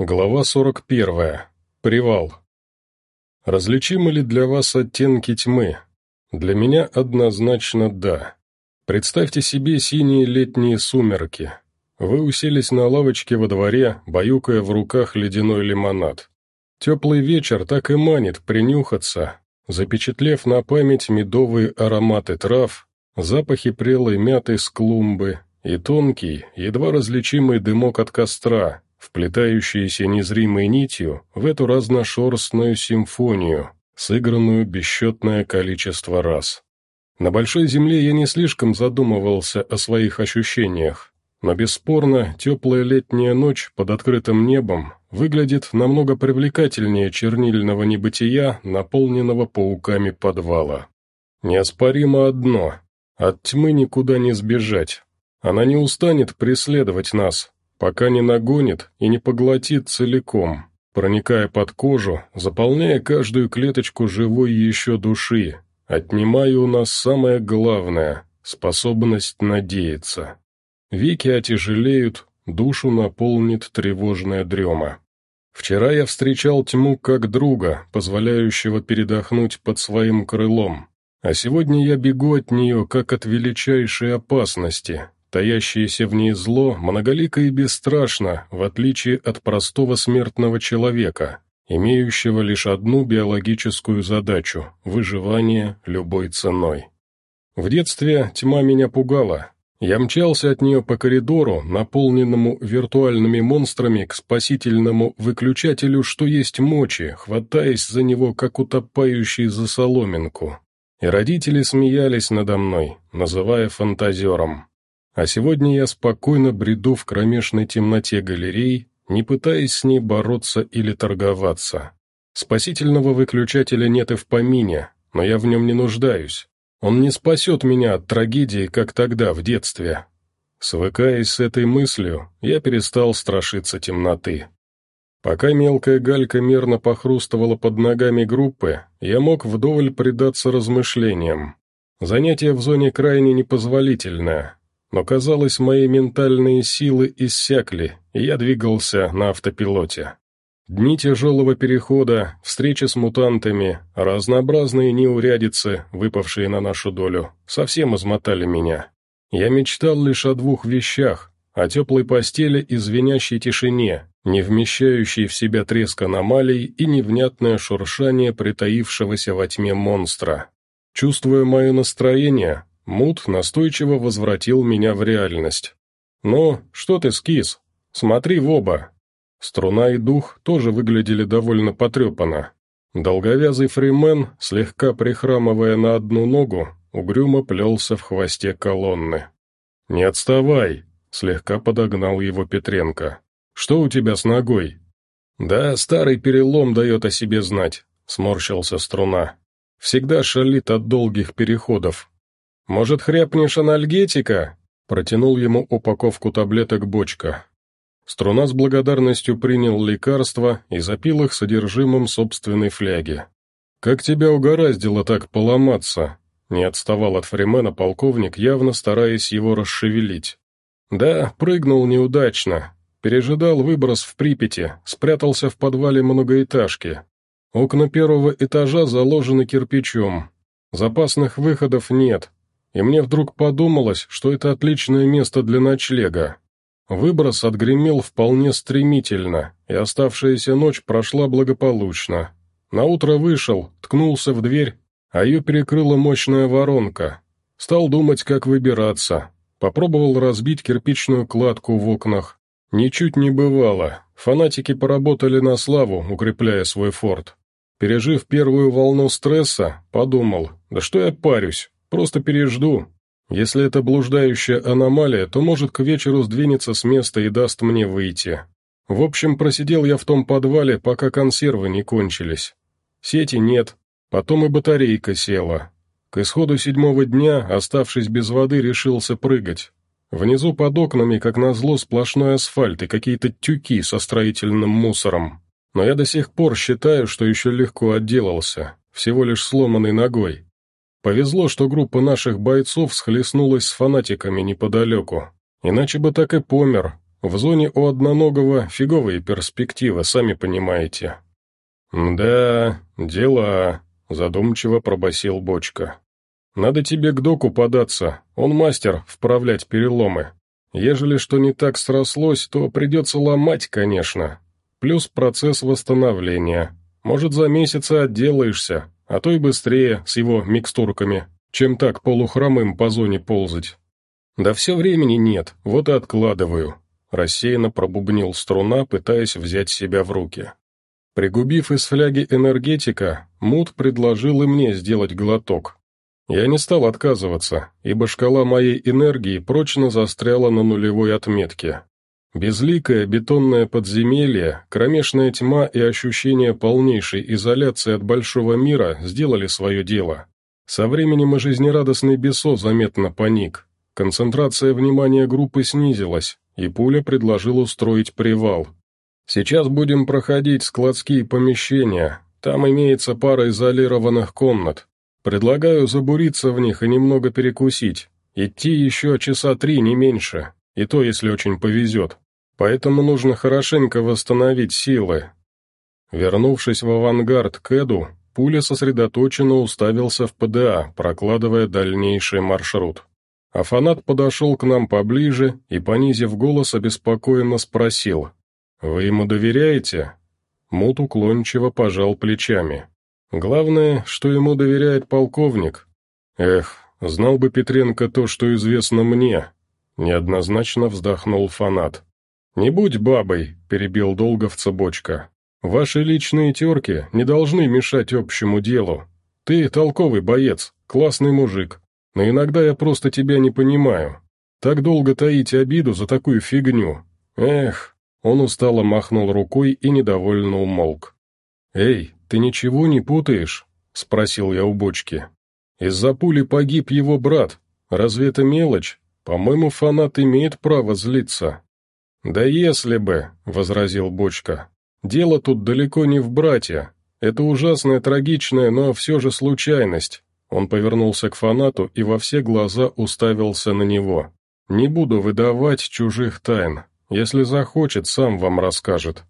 Глава 41. Привал. Различимы ли для вас оттенки тьмы? Для меня однозначно да. Представьте себе синие летние сумерки. Вы уселись на лавочке во дворе, баюкая в руках ледяной лимонад. Теплый вечер так и манит принюхаться, запечатлев на память медовые ароматы трав, запахи прелой мяты с клумбы и тонкий, едва различимый дымок от костра, вплетающиеся незримой нитью в эту разношерстную симфонию, сыгранную бесчетное количество раз. На Большой Земле я не слишком задумывался о своих ощущениях, но бесспорно теплая летняя ночь под открытым небом выглядит намного привлекательнее чернильного небытия, наполненного пауками подвала. Неоспоримо одно – от тьмы никуда не сбежать. Она не устанет преследовать нас, пока не нагонит и не поглотит целиком, проникая под кожу, заполняя каждую клеточку живой еще души, отнимая у нас самое главное – способность надеяться. Веки отяжелеют, душу наполнит тревожная дрема. Вчера я встречал тьму как друга, позволяющего передохнуть под своим крылом, а сегодня я бегу от нее как от величайшей опасности, Таящееся в ней зло многолико и бесстрашно, в отличие от простого смертного человека, имеющего лишь одну биологическую задачу – выживание любой ценой. В детстве тьма меня пугала. Я мчался от нее по коридору, наполненному виртуальными монстрами, к спасительному выключателю, что есть мочи, хватаясь за него, как утопающий за соломинку. И родители смеялись надо мной, называя фантазером. А сегодня я спокойно бреду в кромешной темноте галерей, не пытаясь с ней бороться или торговаться. Спасительного выключателя нет и в помине, но я в нем не нуждаюсь. Он не спасет меня от трагедии, как тогда, в детстве. Свыкаясь с этой мыслью, я перестал страшиться темноты. Пока мелкая галька мерно похрустывала под ногами группы, я мог вдоволь предаться размышлениям. Занятие в зоне крайне непозволительное, но, казалось, мои ментальные силы иссякли, и я двигался на автопилоте. Дни тяжелого перехода, встречи с мутантами, разнообразные неурядицы, выпавшие на нашу долю, совсем измотали меня. Я мечтал лишь о двух вещах, о теплой постели и звенящей тишине, не вмещающей в себя треск аномалий и невнятное шуршание притаившегося во тьме монстра. Чувствуя мое настроение, Мут настойчиво возвратил меня в реальность. «Ну, что ты скис? Смотри в оба!» Струна и дух тоже выглядели довольно потрепанно. Долговязый фримен, слегка прихрамывая на одну ногу, угрюмо плелся в хвосте колонны. «Не отставай!» — слегка подогнал его Петренко. «Что у тебя с ногой?» «Да, старый перелом дает о себе знать», — сморщился струна. «Всегда шалит от долгих переходов, «Может, хряпнешь анальгетика?» Протянул ему упаковку таблеток бочка. Струна с благодарностью принял лекарства и запил их содержимым собственной фляги. «Как тебя угораздило так поломаться?» Не отставал от Фримена полковник, явно стараясь его расшевелить. «Да, прыгнул неудачно. Пережидал выброс в Припяти, спрятался в подвале многоэтажки. Окна первого этажа заложены кирпичом. Запасных выходов нет, и мне вдруг подумалось, что это отличное место для ночлега. Выброс отгремел вполне стремительно, и оставшаяся ночь прошла благополучно. Наутро вышел, ткнулся в дверь, а ее перекрыла мощная воронка. Стал думать, как выбираться. Попробовал разбить кирпичную кладку в окнах. Ничуть не бывало. Фанатики поработали на славу, укрепляя свой форт. Пережив первую волну стресса, подумал, да что я парюсь, Просто пережду. Если это блуждающая аномалия, то, может, к вечеру сдвинется с места и даст мне выйти. В общем, просидел я в том подвале, пока консервы не кончились. Сети нет, потом и батарейка села. К исходу седьмого дня, оставшись без воды, решился прыгать. Внизу под окнами, как назло, сплошной асфальт и какие-то тюки со строительным мусором. Но я до сих пор считаю, что еще легко отделался, всего лишь сломанной ногой. Повезло, что группа наших бойцов схлестнулась с фанатиками неподалеку. Иначе бы так и помер, В зоне у одноногого фиговые перспективы, сами понимаете». «Да, дела», — задумчиво пробасил Бочка. «Надо тебе к доку податься, он мастер вправлять переломы. Ежели что не так срослось, то придется ломать, конечно. Плюс процесс восстановления. Может, за месяц отделаешься, а то и быстрее с его микстурками, чем так полухромым по зоне ползать. Да все времени нет, вот и откладываю. Рассеянно пробубнил струна, пытаясь взять себя в руки. Пригубив из фляги энергетика, Мут предложил и мне сделать глоток. Я не стал отказываться, ибо шкала моей энергии прочно застряла на нулевой отметке. Безликое бетонное подземелье, кромешная тьма и ощущение полнейшей изоляции от большого мира сделали свое дело. Со временем и жизнерадостный Бесо заметно паник. Концентрация внимания группы снизилась, и Пуля предложил устроить привал. «Сейчас будем проходить складские помещения, там имеется пара изолированных комнат. Предлагаю забуриться в них и немного перекусить. Идти еще часа три, не меньше, и то, если очень повезет. Поэтому нужно хорошенько восстановить силы». Вернувшись в авангард к Эду, Пуля сосредоточенно уставился в ПДА, прокладывая дальнейший маршрут. А фанат подошел к нам поближе и, понизив голос, обеспокоенно спросил. «Вы ему доверяете?» Мут уклончиво пожал плечами. «Главное, что ему доверяет полковник. Эх, знал бы Петренко то, что известно мне». Неоднозначно вздохнул фанат. «Не будь бабой», — перебил долговца бочка. «Ваши личные терки не должны мешать общему делу. Ты толковый боец, классный мужик, но иногда я просто тебя не понимаю. Так долго таить обиду за такую фигню. Эх!» Он устало махнул рукой и недовольно умолк. «Эй, ты ничего не путаешь?» — спросил я у бочки. «Из-за пули погиб его брат. Разве это мелочь? По-моему, фанат имеет право злиться». «Да если бы», — возразил бочка. «Дело тут далеко не в брате. Это ужасная, трагичная, но все же случайность. Он повернулся к фанату и во все глаза уставился на него. «Не буду выдавать чужих тайн. Если захочет, сам вам расскажет».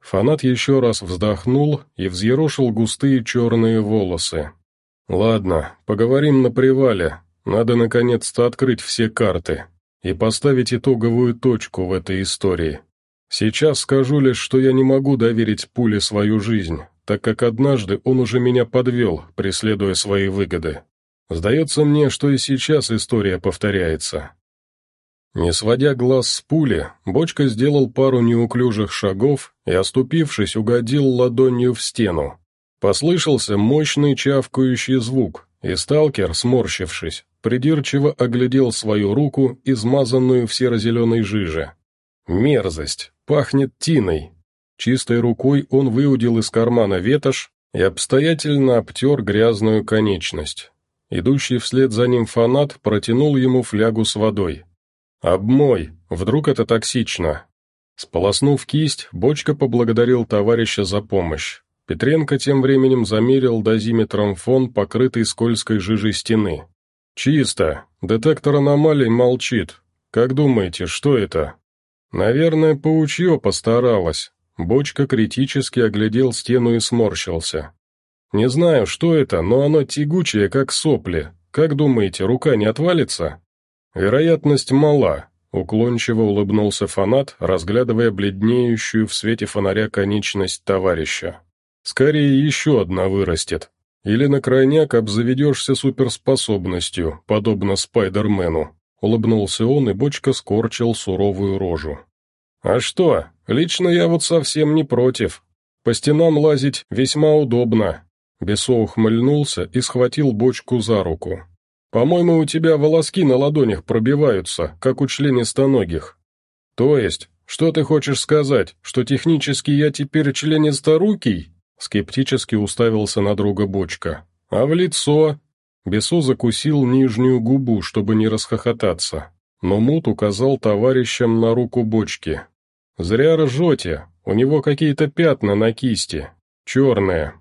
Фанат еще раз вздохнул и взъерошил густые черные волосы. «Ладно, поговорим на привале. Надо наконец-то открыть все карты и поставить итоговую точку в этой истории. Сейчас скажу лишь, что я не могу доверить пуле свою жизнь, так как однажды он уже меня подвел, преследуя свои выгоды. Сдается мне, что и сейчас история повторяется. Не сводя глаз с пули, Бочка сделал пару неуклюжих шагов и, оступившись, угодил ладонью в стену. Послышался мощный чавкающий звук, и сталкер, сморщившись, придирчиво оглядел свою руку, измазанную в серо-зеленой жиже. Мерзость, пахнет тиной, Чистой рукой он выудил из кармана ветошь и обстоятельно обтер грязную конечность. Идущий вслед за ним фанат протянул ему флягу с водой. «Обмой, вдруг это токсично». Сполоснув кисть, Бочка поблагодарил товарища за помощь. Петренко тем временем замерил дозиметром фон, покрытый скользкой жижей стены. «Чисто. Детектор аномалий молчит. Как думаете, что это?» «Наверное, паучье постаралась. Бочка критически оглядел стену и сморщился. «Не знаю, что это, но оно тягучее, как сопли. Как думаете, рука не отвалится?» «Вероятность мала», — уклончиво улыбнулся фанат, разглядывая бледнеющую в свете фонаря конечность товарища. «Скорее еще одна вырастет. Или на крайняк обзаведешься суперспособностью, подобно Спайдермену», — улыбнулся он, и Бочка скорчил суровую рожу. «А что, лично я вот совсем не против. По стенам лазить весьма удобно». Бесо ухмыльнулся и схватил бочку за руку. «По-моему, у тебя волоски на ладонях пробиваются, как у членистоногих». «То есть, что ты хочешь сказать, что технически я теперь членисторукий?» Скептически уставился на друга бочка. «А в лицо?» Бесо закусил нижнюю губу, чтобы не расхохотаться но Мут указал товарищам на руку бочки. «Зря ржете, у него какие-то пятна на кисти, черные».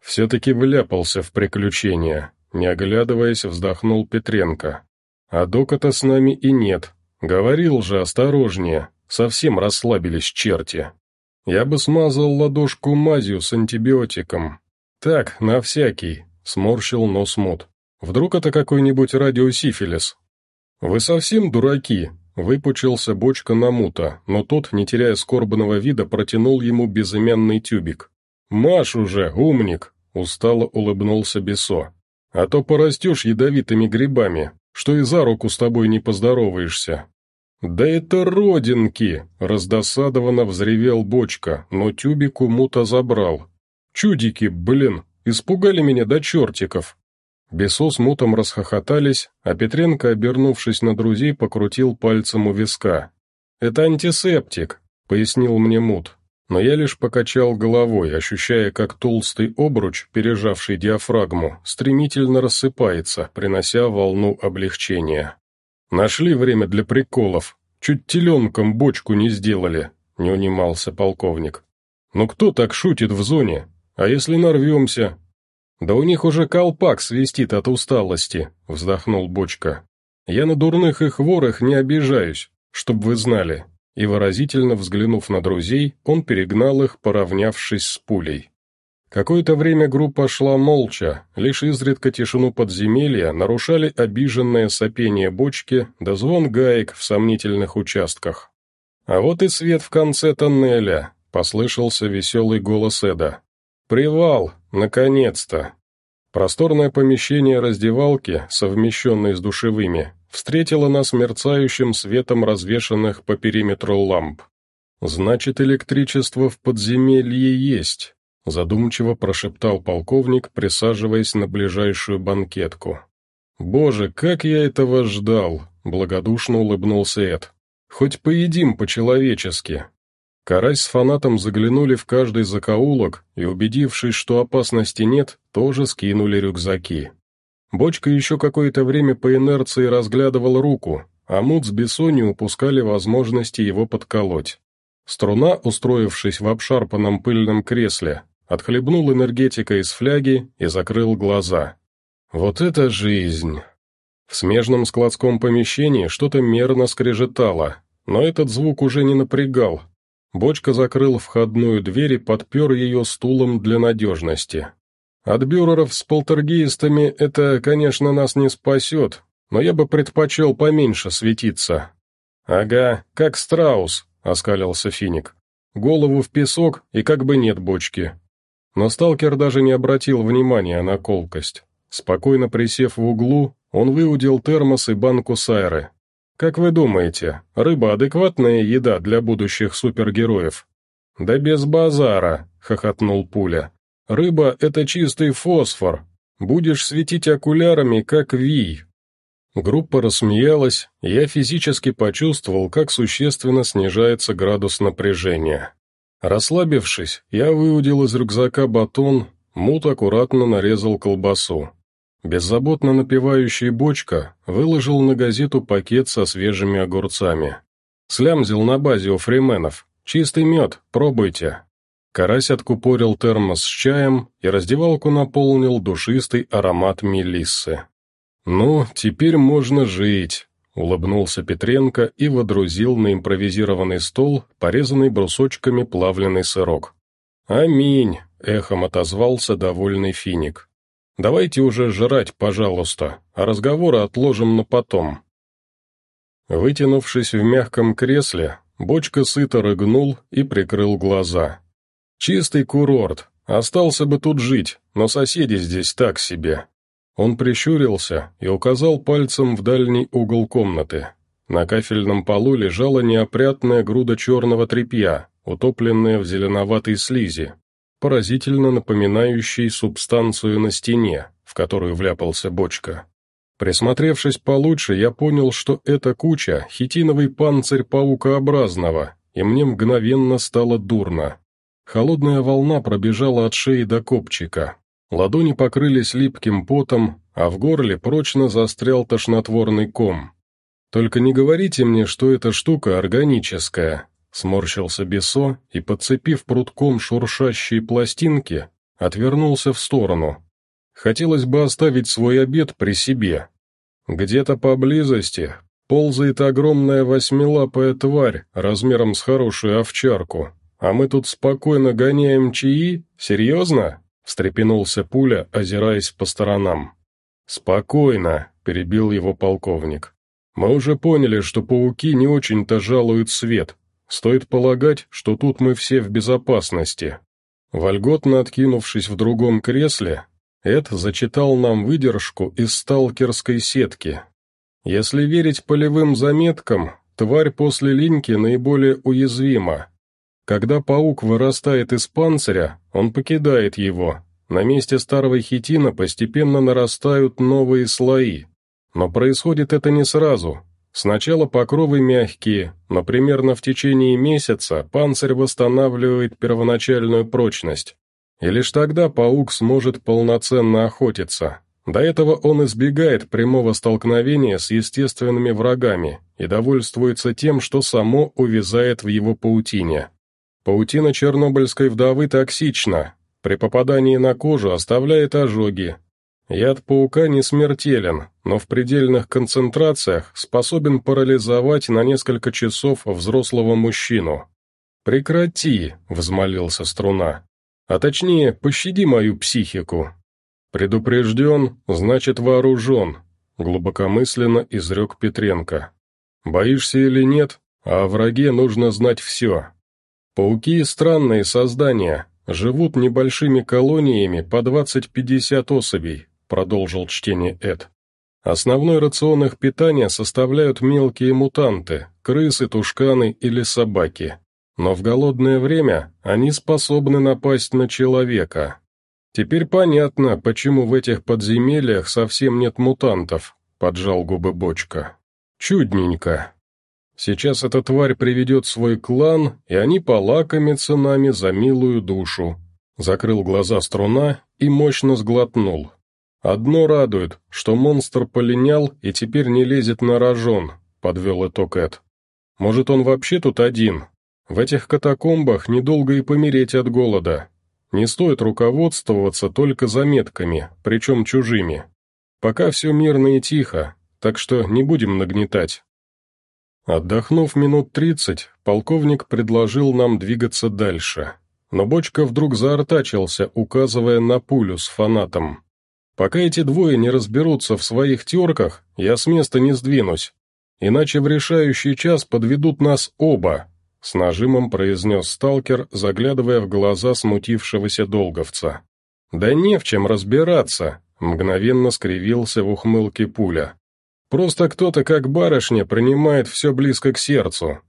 Все-таки вляпался в приключения, не оглядываясь, вздохнул Петренко. «А дока-то с нами и нет. Говорил же осторожнее, совсем расслабились черти. Я бы смазал ладошку мазью с антибиотиком. Так, на всякий, сморщил нос мут. Вдруг это какой-нибудь радиосифилис? Вы совсем дураки, выпучился бочка на мута, но тот, не теряя скорбного вида, протянул ему безымянный тюбик. «Маш уже, умник!» — устало улыбнулся Бесо. «А то порастешь ядовитыми грибами, что и за руку с тобой не поздороваешься». «Да это родинки!» — раздосадованно взревел бочка, но тюбик мута забрал. «Чудики, блин, испугали меня до чертиков!» Бесо с мутом расхохотались, а Петренко, обернувшись на друзей, покрутил пальцем у виска. «Это антисептик», — пояснил мне мут, но я лишь покачал головой, ощущая, как толстый обруч, пережавший диафрагму, стремительно рассыпается, принося волну облегчения. «Нашли время для приколов. Чуть теленком бочку не сделали», — не унимался полковник. «Ну кто так шутит в зоне? А если нарвемся? «Да у них уже колпак свистит от усталости», — вздохнул Бочка. «Я на дурных и хворых не обижаюсь, чтоб вы знали». И выразительно взглянув на друзей, он перегнал их, поравнявшись с пулей. Какое-то время группа шла молча, лишь изредка тишину подземелья нарушали обиженное сопение бочки да звон гаек в сомнительных участках. «А вот и свет в конце тоннеля», — послышался веселый голос Эда. «Привал! Наконец-то!» Просторное помещение раздевалки, совмещенное с душевыми, встретило нас мерцающим светом развешанных по периметру ламп. «Значит, электричество в подземелье есть», — задумчиво прошептал полковник, присаживаясь на ближайшую банкетку. «Боже, как я этого ждал!» — благодушно улыбнулся Эд. «Хоть поедим по-человечески, Карась с фанатом заглянули в каждый закоулок и, убедившись, что опасности нет, тоже скинули рюкзаки. Бочка еще какое-то время по инерции разглядывал руку, а Мут с Бессони упускали возможности его подколоть. Струна, устроившись в обшарпанном пыльном кресле, отхлебнул энергетика из фляги и закрыл глаза. «Вот это жизнь!» В смежном складском помещении что-то мерно скрежетало, но этот звук уже не напрягал, Бочка закрыл входную дверь и подпер ее стулом для надежности. От бюреров с полтергейстами это, конечно, нас не спасет, но я бы предпочел поменьше светиться. «Ага, как страус», — оскалился Финик. «Голову в песок и как бы нет бочки». Но сталкер даже не обратил внимания на колкость. Спокойно присев в углу, он выудил термос и банку сайры. Как вы думаете, рыба адекватная еда для будущих супергероев? Да без базара, хохотнул Пуля. Рыба — это чистый фосфор. Будешь светить окулярами, как вий. Группа рассмеялась, я физически почувствовал, как существенно снижается градус напряжения. Расслабившись, я выудил из рюкзака батон, мут аккуратно нарезал колбасу. Беззаботно напивающий бочка выложил на газету пакет со свежими огурцами. Слямзил на базе у фрименов. Чистый мед, пробуйте. Карась откупорил термос с чаем и раздевалку наполнил душистый аромат мелиссы. «Ну, теперь можно жить», — улыбнулся Петренко и водрузил на импровизированный стол порезанный брусочками плавленый сырок. «Аминь», — эхом отозвался довольный финик. Давайте уже жрать, пожалуйста, а разговоры отложим на потом». Вытянувшись в мягком кресле, бочка сыто рыгнул и прикрыл глаза. «Чистый курорт. Остался бы тут жить, но соседи здесь так себе». Он прищурился и указал пальцем в дальний угол комнаты. На кафельном полу лежала неопрятная груда черного тряпья, утопленная в зеленоватой слизи, поразительно напоминающий субстанцию на стене, в которую вляпался бочка. Присмотревшись получше, я понял, что это куча — хитиновый панцирь паукообразного, и мне мгновенно стало дурно. Холодная волна пробежала от шеи до копчика. Ладони покрылись липким потом, а в горле прочно застрял тошнотворный ком. «Только не говорите мне, что эта штука органическая», Сморщился Бесо и, подцепив прутком шуршащие пластинки, отвернулся в сторону. Хотелось бы оставить свой обед при себе. Где-то поблизости ползает огромная восьмилапая тварь размером с хорошую овчарку. А мы тут спокойно гоняем чаи? Серьезно?» — встрепенулся пуля, озираясь по сторонам. «Спокойно», — перебил его полковник. «Мы уже поняли, что пауки не очень-то жалуют свет. Стоит полагать, что тут мы все в безопасности». Вольготно откинувшись в другом кресле, Эд зачитал нам выдержку из сталкерской сетки. Если верить полевым заметкам, тварь после линьки наиболее уязвима. Когда паук вырастает из панциря, он покидает его, на месте старого хитина постепенно нарастают новые слои. Но происходит это не сразу. Сначала покровы мягкие, но примерно в течение месяца панцирь восстанавливает первоначальную прочность. И лишь тогда паук сможет полноценно охотиться. До этого он избегает прямого столкновения с естественными врагами и довольствуется тем, что само увязает в его паутине. Паутина чернобыльской вдовы токсична, при попадании на кожу оставляет ожоги. Яд паука не смертелен, но в предельных концентрациях способен парализовать на несколько часов взрослого мужчину. «Прекрати», — взмолился струна. «А точнее, пощади мою психику». «Предупрежден, значит вооружен», — глубокомысленно изрек Петренко. «Боишься или нет, а о враге нужно знать все. Пауки — странные создания, «Живут небольшими колониями по 20-50 особей», — продолжил чтение Эд. «Основной рацион их питания составляют мелкие мутанты, крысы, тушканы или собаки. Но в голодное время они способны напасть на человека. Теперь понятно, почему в этих подземельях совсем нет мутантов», — поджал губы бочка. «Чудненько». Сейчас эта тварь приведет свой клан, и они полакомятся нами за милую душу». Закрыл глаза струна и мощно сглотнул. «Одно радует, что монстр полинял и теперь не лезет на рожон», — подвел итог Эд. «Может, он вообще тут один? В этих катакомбах недолго и помереть от голода. Не стоит руководствоваться только заметками, причем чужими. Пока все мирно и тихо, так что не будем нагнетать». Отдохнув минут тридцать, полковник предложил нам двигаться дальше. Но Бочка вдруг заортачился, указывая на пулю с фанатом. «Пока эти двое не разберутся в своих терках, я с места не сдвинусь. Иначе в решающий час подведут нас оба», — с нажимом произнес сталкер, заглядывая в глаза смутившегося долговца. «Да не в чем разбираться», — мгновенно скривился в ухмылке пуля. Просто кто-то, как барышня, принимает все близко к сердцу.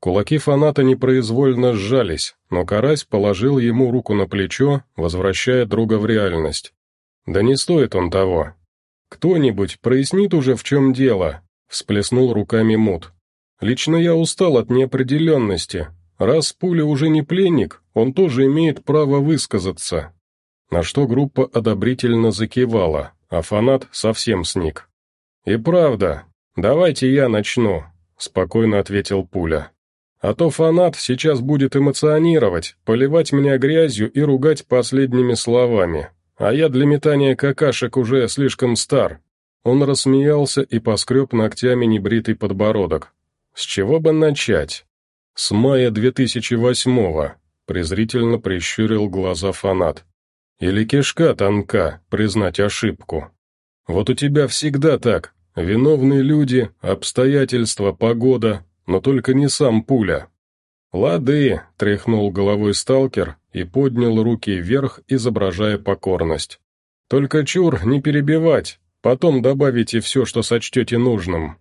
Кулаки фаната непроизвольно сжались, но Карась положил ему руку на плечо, возвращая друга в реальность. «Да не стоит он того. Кто-нибудь прояснит уже, в чем дело?» — всплеснул руками Мут. «Лично я устал от неопределенности. Раз пуля уже не пленник, он тоже имеет право высказаться». На что группа одобрительно закивала, а фанат совсем сник. «И правда, давайте я начну», — спокойно ответил Пуля. «А то фанат сейчас будет эмоционировать, поливать меня грязью и ругать последними словами. А я для метания какашек уже слишком стар». Он рассмеялся и поскреб ногтями небритый подбородок. «С чего бы начать?» «С мая 2008-го», — презрительно прищурил глаза фанат. «Или кишка тонка, признать ошибку». Вот у тебя всегда так. Виновные люди, обстоятельства, погода, но только не сам пуля. «Лады», — тряхнул головой сталкер и поднял руки вверх, изображая покорность. «Только чур, не перебивать, потом добавите все, что сочтете нужным.